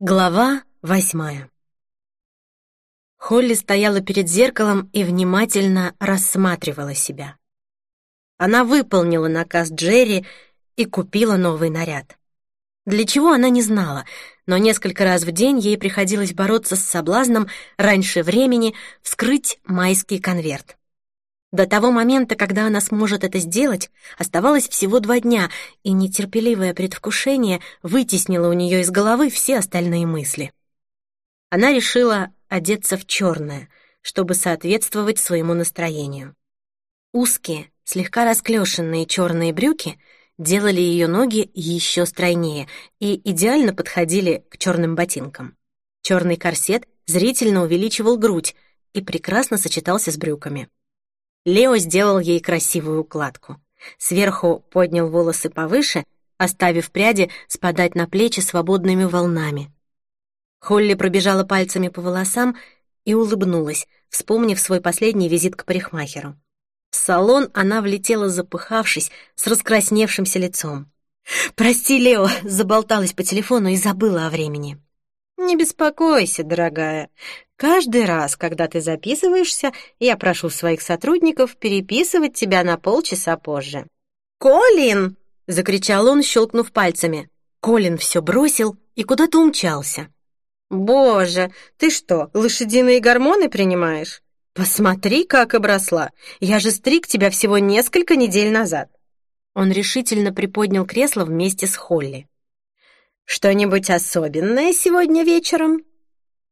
Глава восьмая Холли стояла перед зеркалом и внимательно рассматривала себя. Она выполнила наказ Джерри и купила новый наряд. Для чего она не знала, но несколько раз в день ей приходилось бороться с соблазном раньше времени вскрыть майский конверт. До того момента, когда она сможет это сделать, оставалось всего два дня, и нетерпеливое предвкушение вытеснило у нее из головы все остальные мысли. Она решила одеться в черное, чтобы соответствовать своему настроению. Узкие, слегка расклешенные черные брюки делали ее ноги еще стройнее и идеально подходили к черным ботинкам. Черный корсет зрительно увеличивал грудь и прекрасно сочетался с брюками. Лео сделал ей красивую укладку. Сверху поднял волосы повыше, оставив пряди спадать на плечи свободными волнами. Холли пробежала пальцами по волосам и улыбнулась, вспомнив свой последний визит к парикмахеру. В салон она влетела, запыхавшись, с раскрасневшимся лицом. «Прости, Лео, заболталась по телефону и забыла о времени». «Не беспокойся, дорогая. Каждый раз, когда ты записываешься, я прошу своих сотрудников переписывать тебя на полчаса позже. «Колин!» — закричал он, щелкнув пальцами. Колин все бросил и куда-то умчался. «Боже, ты что, лошадиные гормоны принимаешь? Посмотри, как обросла. Я же стриг тебя всего несколько недель назад». Он решительно приподнял кресло вместе с Холли. «Что-нибудь особенное сегодня вечером?»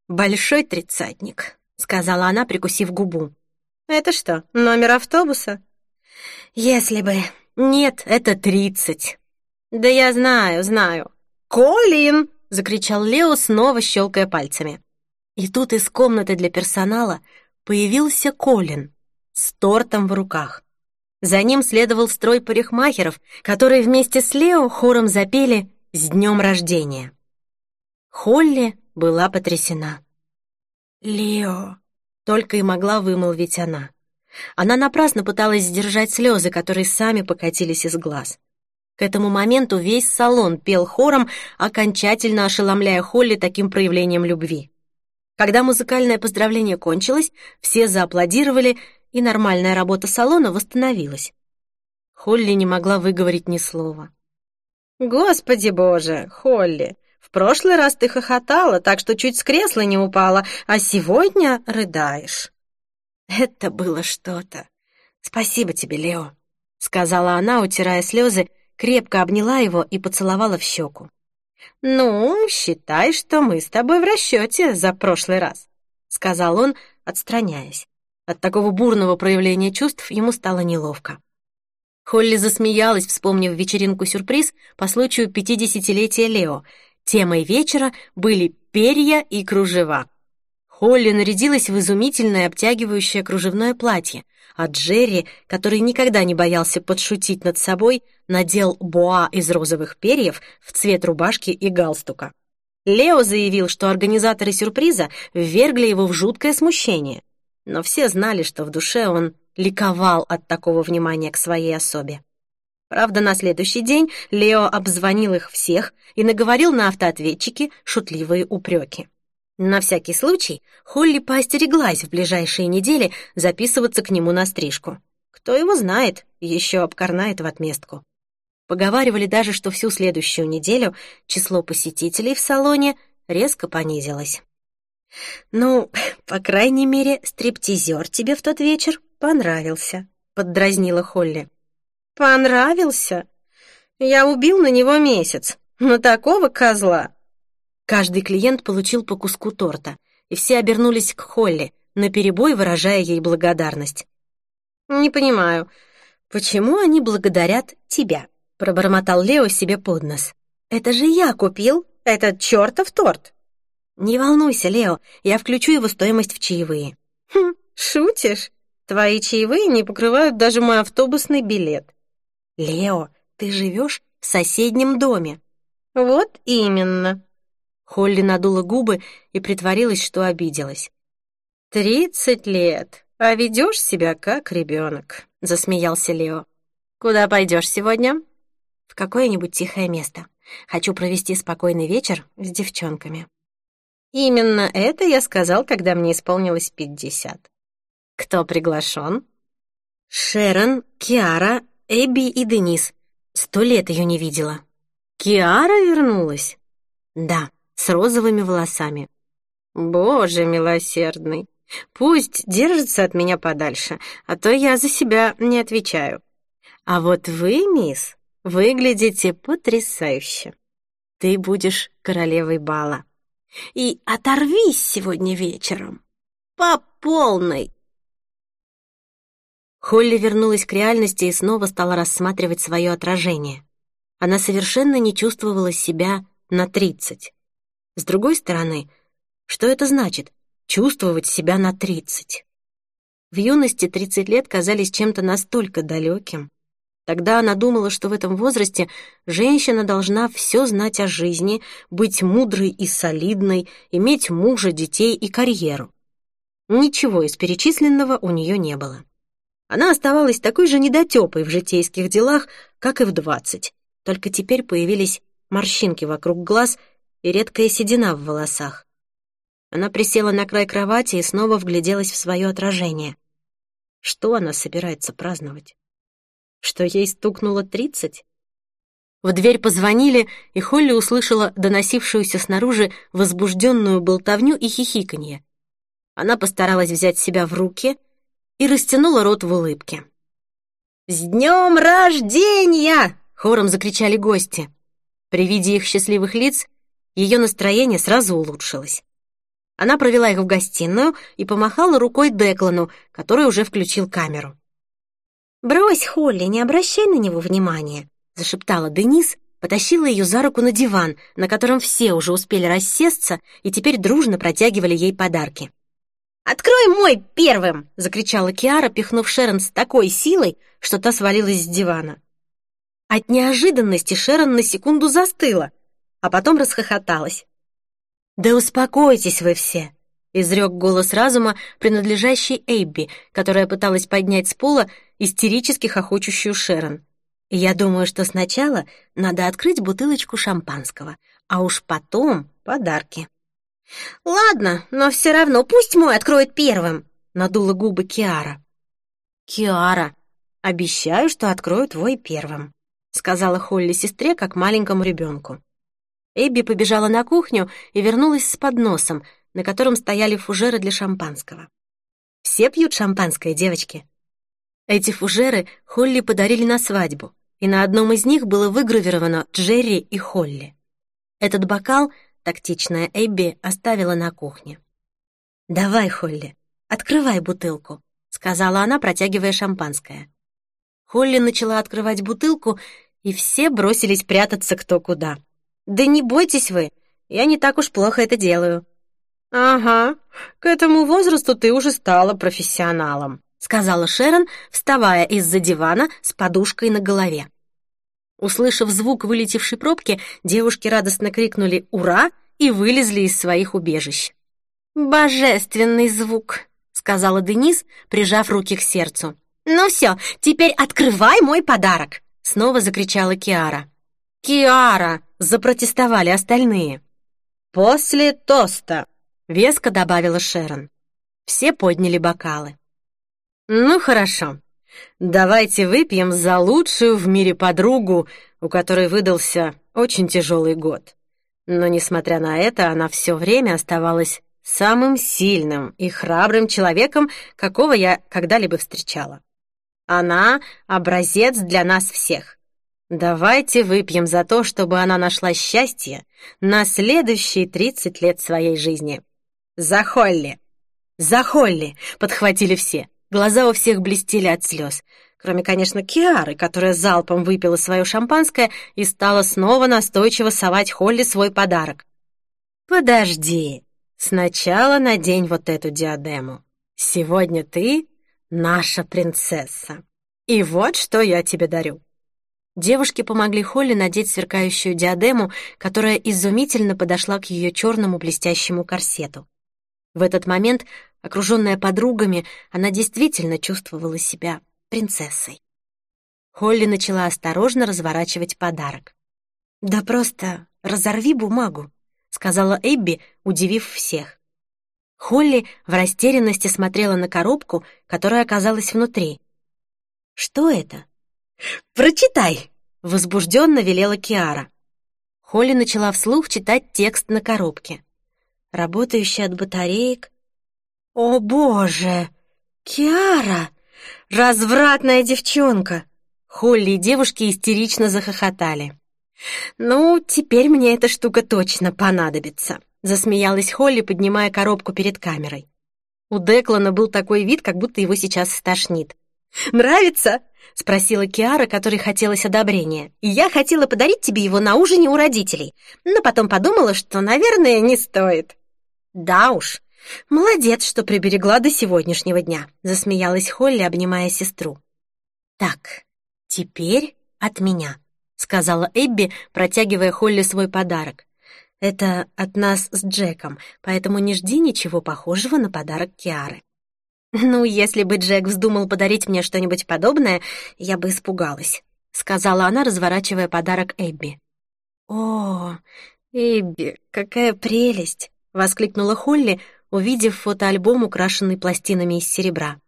«Большой тридцатник», — сказала она, прикусив губу. «Это что, номер автобуса?» «Если бы. Нет, это тридцать». «Да я знаю, знаю». «Колин!» — закричал Лео, снова щелкая пальцами. И тут из комнаты для персонала появился Колин с тортом в руках. За ним следовал строй парикмахеров, которые вместе с Лео хором запели «С днем рождения». Холли была потрясена. «Лео!» — только и могла вымолвить она. Она напрасно пыталась сдержать слезы, которые сами покатились из глаз. К этому моменту весь салон пел хором, окончательно ошеломляя Холли таким проявлением любви. Когда музыкальное поздравление кончилось, все зааплодировали, и нормальная работа салона восстановилась. Холли не могла выговорить ни слова. «Господи боже, Холли, в прошлый раз ты хохотала, так что чуть с кресла не упала, а сегодня рыдаешь». «Это было что-то. Спасибо тебе, Лео», — сказала она, утирая слезы, крепко обняла его и поцеловала в щеку. «Ну, считай, что мы с тобой в расчете за прошлый раз», — сказал он, отстраняясь. От такого бурного проявления чувств ему стало неловко. Холли засмеялась, вспомнив вечеринку-сюрприз по случаю пятидесятилетия Лео, Темой вечера были перья и кружева. Холли нарядилась в изумительное обтягивающее кружевное платье, а Джерри, который никогда не боялся подшутить над собой, надел боа из розовых перьев в цвет рубашки и галстука. Лео заявил, что организаторы сюрприза ввергли его в жуткое смущение, но все знали, что в душе он ликовал от такого внимания к своей особе. Правда, на следующий день Лео обзвонил их всех и наговорил на автоответчике шутливые упреки. На всякий случай Холли поостереглась в ближайшие недели записываться к нему на стрижку. Кто его знает, еще обкорнает в отместку. Поговаривали даже, что всю следующую неделю число посетителей в салоне резко понизилось. «Ну, по крайней мере, стриптизер тебе в тот вечер понравился», — поддразнила Холли. Понравился? Я убил на него месяц. На такого козла. Каждый клиент получил по куску торта, и все обернулись к Холли, наперебой выражая ей благодарность. «Не понимаю, почему они благодарят тебя?» — пробормотал Лео себе под нос. «Это же я купил этот чертов торт!» «Не волнуйся, Лео, я включу его стоимость в чаевые». «Хм, шутишь? Твои чаевые не покрывают даже мой автобусный билет. «Лео, ты живешь в соседнем доме». «Вот именно». Холли надула губы и притворилась, что обиделась. «Тридцать лет, а ведешь себя как ребенок», — засмеялся Лео. «Куда пойдешь сегодня?» «В какое-нибудь тихое место. Хочу провести спокойный вечер с девчонками». Именно это я сказал, когда мне исполнилось пятьдесят. Кто приглашен? Шерон, Киара, Эбби и Денис. Сто лет ее не видела. Киара вернулась? Да, с розовыми волосами. Боже милосердный. Пусть держится от меня подальше, а то я за себя не отвечаю. А вот вы, мисс, выглядите потрясающе. Ты будешь королевой бала. И оторвись сегодня вечером. По полной. Холли вернулась к реальности и снова стала рассматривать свое отражение. Она совершенно не чувствовала себя на тридцать. С другой стороны, что это значит — чувствовать себя на тридцать? В юности тридцать лет казались чем-то настолько далеким. Тогда она думала, что в этом возрасте женщина должна все знать о жизни, быть мудрой и солидной, иметь мужа, детей и карьеру. Ничего из перечисленного у нее не было. Она оставалась такой же недотепой в житейских делах, как и в двадцать, только теперь появились морщинки вокруг глаз и редкая седина в волосах. Она присела на край кровати и снова вгляделась в свое отражение. Что она собирается праздновать? Что ей стукнуло тридцать? В дверь позвонили, и Холли услышала доносившуюся снаружи возбужденную болтовню и хихиканье. Она постаралась взять себя в руки и растянула рот в улыбке. «С днем рождения!» — хором закричали гости. При виде их счастливых лиц ее настроение сразу улучшилось. Она провела их в гостиную и помахала рукой Деклану, который уже включил камеру. «Брось, Холли, не обращай на него внимания», — зашептала Денис, потащила ее за руку на диван, на котором все уже успели рассесться и теперь дружно протягивали ей подарки. «Открой мой первым!» — закричала Киара, пихнув Шерон с такой силой, что та свалилась с дивана. От неожиданности Шерон на секунду застыла, а потом расхохоталась. «Да успокойтесь вы все!» изрек голос разума, принадлежащий Эйбби, которая пыталась поднять с пола истерически хохочущую Шерон. «Я думаю, что сначала надо открыть бутылочку шампанского, а уж потом подарки». «Ладно, но все равно пусть мой откроет первым», — надула губы Киара. «Киара, обещаю, что открою твой первым», — сказала Холли сестре, как маленькому ребенку. Эбби побежала на кухню и вернулась с подносом, на котором стояли фужеры для шампанского. «Все пьют шампанское, девочки?» Эти фужеры Холли подарили на свадьбу, и на одном из них было выгравировано Джерри и Холли. Этот бокал тактичная Эбби оставила на кухне. «Давай, Холли, открывай бутылку», — сказала она, протягивая шампанское. Холли начала открывать бутылку, и все бросились прятаться кто куда. «Да не бойтесь вы, я не так уж плохо это делаю», «Ага, к этому возрасту ты уже стала профессионалом», сказала Шерон, вставая из-за дивана с подушкой на голове. Услышав звук вылетевшей пробки, девушки радостно крикнули «Ура!» и вылезли из своих убежищ. «Божественный звук!» — сказала Денис, прижав руки к сердцу. «Ну все, теперь открывай мой подарок!» — снова закричала Киара. «Киара!» — запротестовали остальные. «После тоста!» — веско добавила Шерон. Все подняли бокалы. «Ну, хорошо. Давайте выпьем за лучшую в мире подругу, у которой выдался очень тяжелый год. Но, несмотря на это, она все время оставалась самым сильным и храбрым человеком, какого я когда-либо встречала. Она — образец для нас всех. Давайте выпьем за то, чтобы она нашла счастье на следующие 30 лет своей жизни. «За Холли!» «За Холли!» — подхватили все. Глаза у всех блестели от слез. Кроме, конечно, Киары, которая залпом выпила свое шампанское и стала снова настойчиво совать Холли свой подарок. «Подожди. Сначала надень вот эту диадему. Сегодня ты наша принцесса. И вот что я тебе дарю». Девушки помогли Холли надеть сверкающую диадему, которая изумительно подошла к ее черному блестящему корсету. В этот момент, окруженная подругами, она действительно чувствовала себя принцессой. Холли начала осторожно разворачивать подарок. «Да просто разорви бумагу», — сказала Эбби, удивив всех. Холли в растерянности смотрела на коробку, которая оказалась внутри. «Что это?» «Прочитай!» — возбужденно велела Киара. Холли начала вслух читать текст на коробке. «Работающий от батареек». «О, боже! Киара! Развратная девчонка!» Холли и девушки истерично захохотали. «Ну, теперь мне эта штука точно понадобится», — засмеялась Холли, поднимая коробку перед камерой. У Деклана был такой вид, как будто его сейчас стошнит. «Нравится?» — спросила Киара, которой хотелось одобрения. «И я хотела подарить тебе его на ужине у родителей, но потом подумала, что, наверное, не стоит». «Да уж, молодец, что приберегла до сегодняшнего дня», — засмеялась Холли, обнимая сестру. «Так, теперь от меня», — сказала Эбби, протягивая Холли свой подарок. «Это от нас с Джеком, поэтому не жди ничего похожего на подарок Киары». «Ну, если бы Джек вздумал подарить мне что-нибудь подобное, я бы испугалась», — сказала она, разворачивая подарок Эбби. «О, Эбби, какая прелесть!» — воскликнула Холли, увидев фотоальбом, украшенный пластинами из серебра.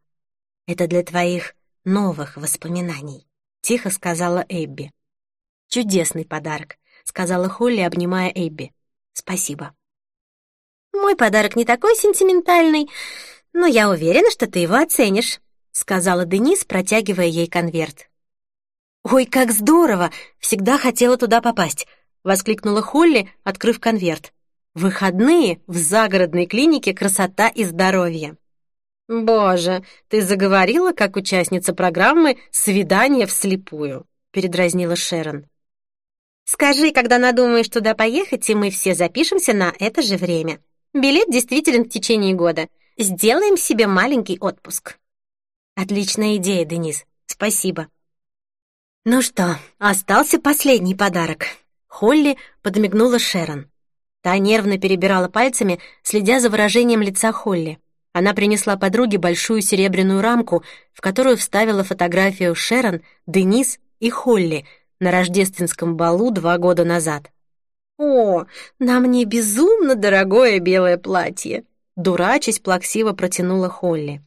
«Это для твоих новых воспоминаний», — тихо сказала Эбби. «Чудесный подарок», — сказала Холли, обнимая Эбби. «Спасибо». «Мой подарок не такой сентиментальный, но я уверена, что ты его оценишь», — сказала Денис, протягивая ей конверт. «Ой, как здорово! Всегда хотела туда попасть!» — воскликнула Холли, открыв конверт. «Выходные в загородной клинике «Красота и здоровье». «Боже, ты заговорила, как участница программы «Свидание вслепую», — передразнила Шерон. Скажи, когда надумаешь туда поехать, и мы все запишемся на это же время. Билет действителен в течение года. Сделаем себе маленький отпуск. Отличная идея, Денис. Спасибо. Ну что, остался последний подарок. Холли подмигнула Шерон. Та нервно перебирала пальцами, следя за выражением лица Холли. Она принесла подруге большую серебряную рамку, в которую вставила фотографию Шерон, Денис и Холли — на рождественском балу два года назад. «О, на мне безумно дорогое белое платье!» Дурачись, плаксиво протянула Холли.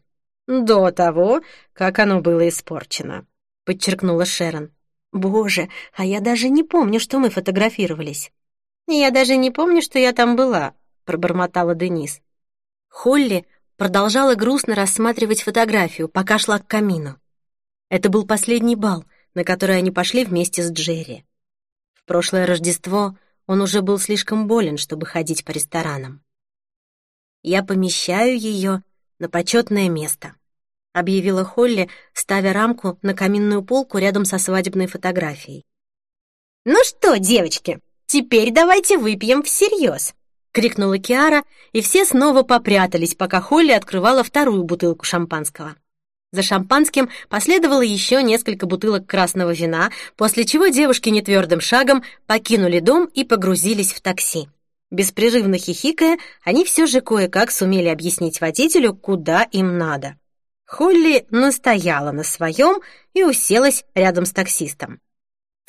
«До того, как оно было испорчено», — подчеркнула Шерон. «Боже, а я даже не помню, что мы фотографировались». «Я даже не помню, что я там была», — пробормотала Денис. Холли продолжала грустно рассматривать фотографию, пока шла к камину. Это был последний бал, на который они пошли вместе с Джерри. В прошлое Рождество он уже был слишком болен, чтобы ходить по ресторанам. «Я помещаю ее на почетное место», — объявила Холли, ставя рамку на каминную полку рядом со свадебной фотографией. «Ну что, девочки, теперь давайте выпьем всерьез», — крикнула Киара, и все снова попрятались, пока Холли открывала вторую бутылку шампанского. За шампанским последовало еще несколько бутылок красного вина, после чего девушки нетвердым шагом покинули дом и погрузились в такси. Беспрерывно хихикая, они все же кое-как сумели объяснить водителю, куда им надо. Холли настояла на своем и уселась рядом с таксистом.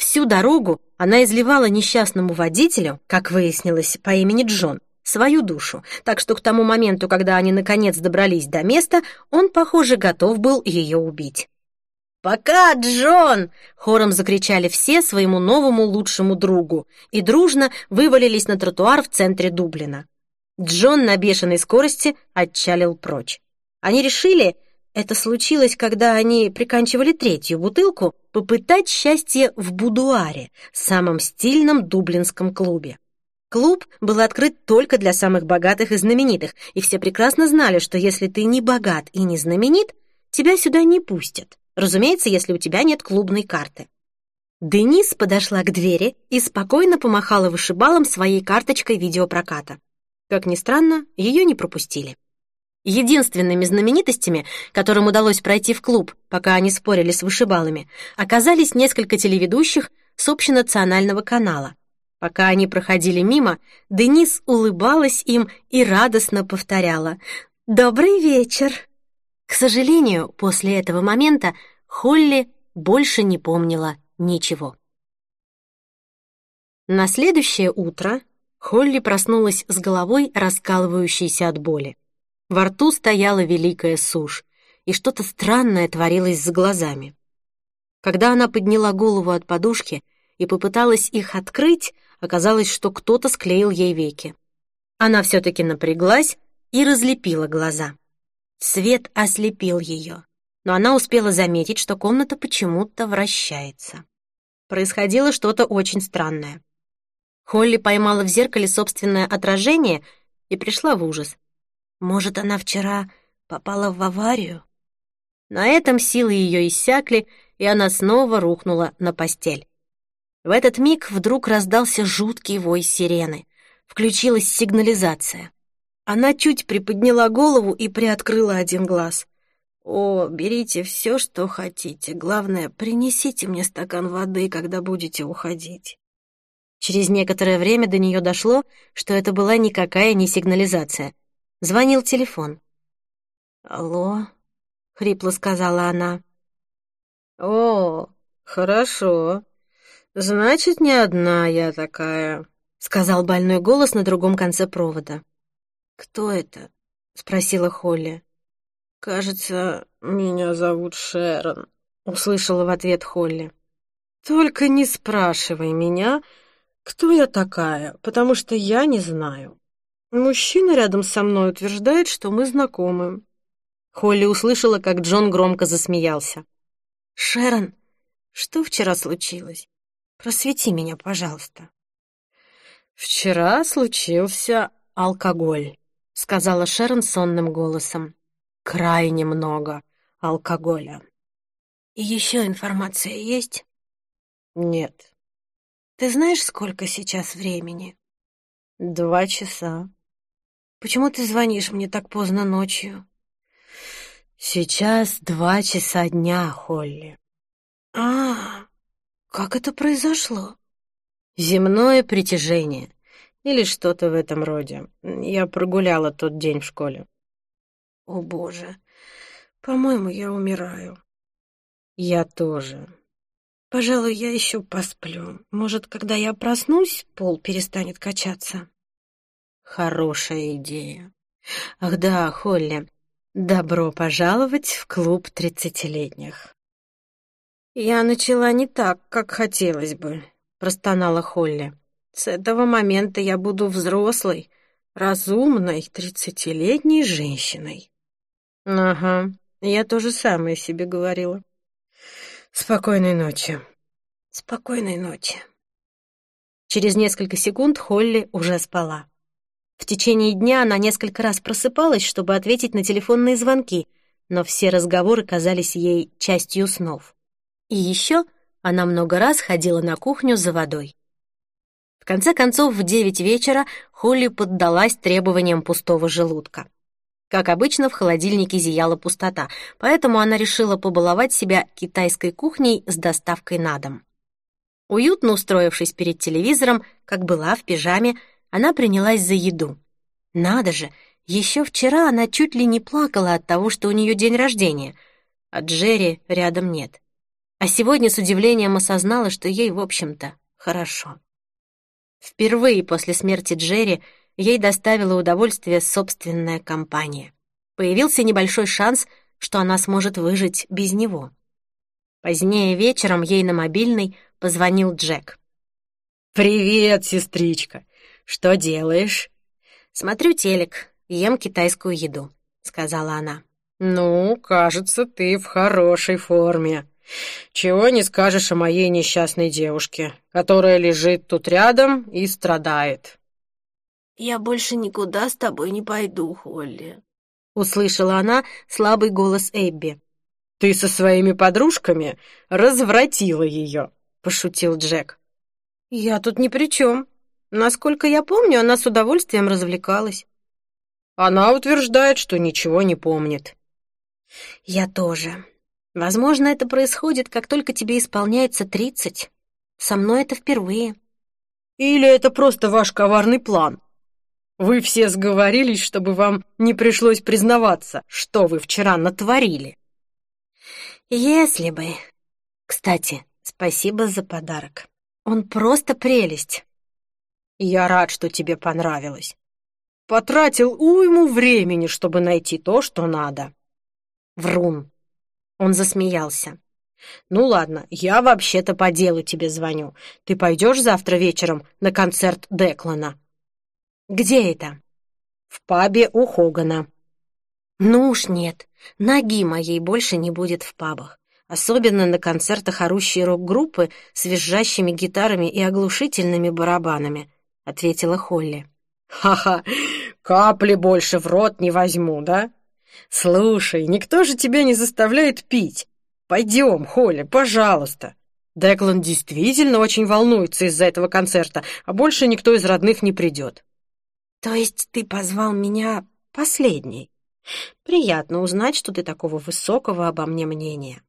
Всю дорогу она изливала несчастному водителю, как выяснилось, по имени Джон, свою душу, так что к тому моменту, когда они наконец добрались до места, он, похоже, готов был ее убить. «Пока, Джон!» — хором закричали все своему новому лучшему другу и дружно вывалились на тротуар в центре Дублина. Джон на бешеной скорости отчалил прочь. Они решили, это случилось, когда они приканчивали третью бутылку, попытать счастье в будуаре, самом стильном дублинском клубе. Клуб был открыт только для самых богатых и знаменитых, и все прекрасно знали, что если ты не богат и не знаменит, тебя сюда не пустят. Разумеется, если у тебя нет клубной карты. Денис подошла к двери и спокойно помахала вышибалом своей карточкой видеопроката. Как ни странно, ее не пропустили. Единственными знаменитостями, которым удалось пройти в клуб, пока они спорили с вышибалами, оказались несколько телеведущих с общенационального канала. Пока они проходили мимо, Денис улыбалась им и радостно повторяла «Добрый вечер!». К сожалению, после этого момента Холли больше не помнила ничего. На следующее утро Холли проснулась с головой, раскалывающейся от боли. Во рту стояла великая сушь, и что-то странное творилось с глазами. Когда она подняла голову от подушки и попыталась их открыть, оказалось, что кто-то склеил ей веки. Она все-таки напряглась и разлепила глаза. Свет ослепил ее, но она успела заметить, что комната почему-то вращается. Происходило что-то очень странное. Холли поймала в зеркале собственное отражение и пришла в ужас. Может, она вчера попала в аварию? На этом силы ее иссякли, и она снова рухнула на постель. В этот миг вдруг раздался жуткий вой сирены. Включилась сигнализация. Она чуть приподняла голову и приоткрыла один глаз. «О, берите все, что хотите. Главное, принесите мне стакан воды, когда будете уходить». Через некоторое время до нее дошло, что это была никакая не сигнализация. Звонил телефон. «Алло?» — хрипло сказала она. «О, хорошо. Значит, не одна я такая», — сказал больной голос на другом конце провода. «Кто это?» — спросила Холли. «Кажется, меня зовут Шерон», — услышала в ответ Холли. «Только не спрашивай меня, кто я такая, потому что я не знаю. Мужчина рядом со мной утверждает, что мы знакомы. Холли услышала, как Джон громко засмеялся. «Шерон, что вчера случилось? Просвети меня, пожалуйста». «Вчера случился алкоголь», — сказала Шерон сонным голосом. «Крайне много алкоголя». «И еще информация есть?» «Нет». Ты знаешь, сколько сейчас времени? Два часа. Почему ты звонишь мне так поздно ночью? Сейчас два часа дня, Холли. А, как это произошло? Земное притяжение или что-то в этом роде. Я прогуляла тот день в школе. О, боже. По-моему, я умираю. Я тоже. Пожалуй, я еще посплю. Может, когда я проснусь, пол перестанет качаться. Хорошая идея. Ах да, Холли, добро пожаловать в клуб тридцатилетних. Я начала не так, как хотелось бы, простонала Холли. С этого момента я буду взрослой, разумной тридцатилетней женщиной. Ага, я то же самое себе говорила. Спокойной ночи. Спокойной ночи. Через несколько секунд Холли уже спала. В течение дня она несколько раз просыпалась, чтобы ответить на телефонные звонки, но все разговоры казались ей частью снов. И еще она много раз ходила на кухню за водой. В конце концов, в девять вечера Холли поддалась требованиям пустого желудка. Как обычно, в холодильнике зияла пустота, поэтому она решила побаловать себя китайской кухней с доставкой на дом. Уютно устроившись перед телевизором, как была в пижаме, она принялась за еду. Надо же, еще вчера она чуть ли не плакала от того, что у нее день рождения, а Джерри рядом нет. А сегодня с удивлением осознала, что ей, в общем-то, хорошо. Впервые после смерти Джерри ей доставила удовольствие собственная компания. Появился небольшой шанс, что она сможет выжить без него. Позднее вечером ей на мобильный позвонил Джек. «Привет, сестричка! Что делаешь?» «Смотрю телек, ем китайскую еду», — сказала она. «Ну, кажется, ты в хорошей форме. Чего не скажешь о моей несчастной девушке, которая лежит тут рядом и страдает. «Я больше никуда с тобой не пойду, Холли», — услышала она слабый голос Эбби. «Ты со своими подружками развратила ее», — пошутил Джек. «Я тут ни при чем. Насколько я помню, она с удовольствием развлекалась». «Она утверждает, что ничего не помнит». «Я тоже. Возможно, это происходит, как только тебе исполняется тридцать. Со мной это впервые». «Или это просто ваш коварный план?» Вы все сговорились, чтобы вам не пришлось признаваться, что вы вчера натворили. Если бы. Кстати, спасибо за подарок. Он просто прелесть. «Я рад, что тебе понравилось. Потратил уйму времени, чтобы найти то, что надо». Врун. Он засмеялся. «Ну ладно, я вообще-то по делу тебе звоню. Ты пойдешь завтра вечером на концерт Деклана?» «Где это?» «В пабе у Хогана». «Ну уж нет, ноги моей больше не будет в пабах. Особенно на концертах орущей рок-группы с визжащими гитарами и оглушительными барабанами», — ответила Холли. «Ха-ха, капли больше в рот не возьму, да? Слушай, никто же тебя не заставляет пить. Пойдем, Холли, пожалуйста». Деклан действительно очень волнуется из-за этого концерта, а больше никто из родных не придет. «То есть ты позвал меня последней? Приятно узнать, что ты такого высокого обо мне мнения».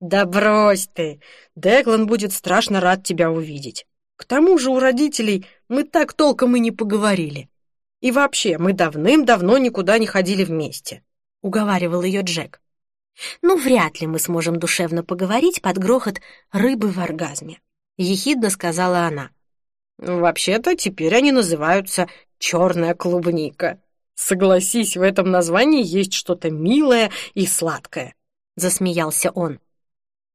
«Да брось ты! Деклан будет страшно рад тебя увидеть. К тому же у родителей мы так толком и не поговорили. И вообще, мы давным-давно никуда не ходили вместе», — уговаривал ее Джек. «Ну, вряд ли мы сможем душевно поговорить под грохот рыбы в оргазме», — ехидно сказала она. «Вообще-то теперь они называются «черная клубника». Согласись, в этом названии есть что-то милое и сладкое», — засмеялся он.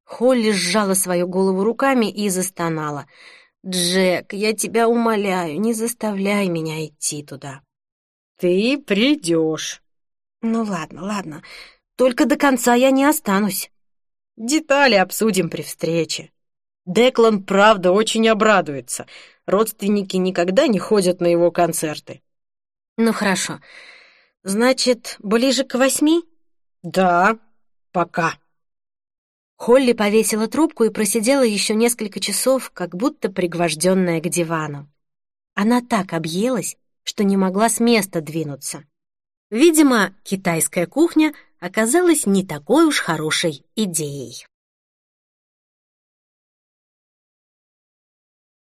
Холли сжала свою голову руками и застонала. «Джек, я тебя умоляю, не заставляй меня идти туда». «Ты придешь». «Ну ладно, ладно, только до конца я не останусь». «Детали обсудим при встрече». Деклан, правда, очень обрадуется. Родственники никогда не ходят на его концерты. Ну хорошо. Значит, ближе к восьми? Да, пока. Холли повесила трубку и просидела еще несколько часов, как будто пригвожденная к дивану. Она так объелась, что не могла с места двинуться. Видимо, китайская кухня оказалась не такой уж хорошей идеей.